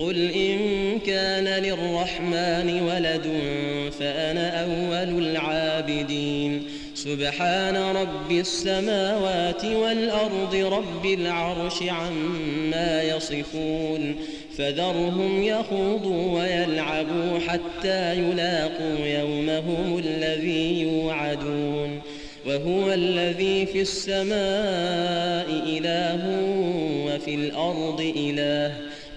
قل إن كان للرحمن ولد فأنا أول العابدين سبحان رب السماوات والأرض رب العرش عما يصفون فذرهم يخوضوا ويلعبوا حتى يلاقوا يومهم الذي يوعدون وهو الذي في السماء إله وفي الأرض إله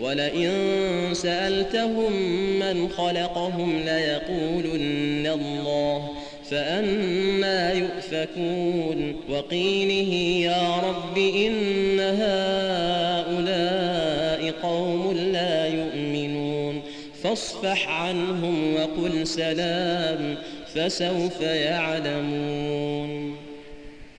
ولئن سألتهم من خلقهم ليقولن الله فأنا يؤفكون وقيله يا رب إن هؤلاء قوم لا يؤمنون فاصفح عنهم وقل سلام فسوف يعلمون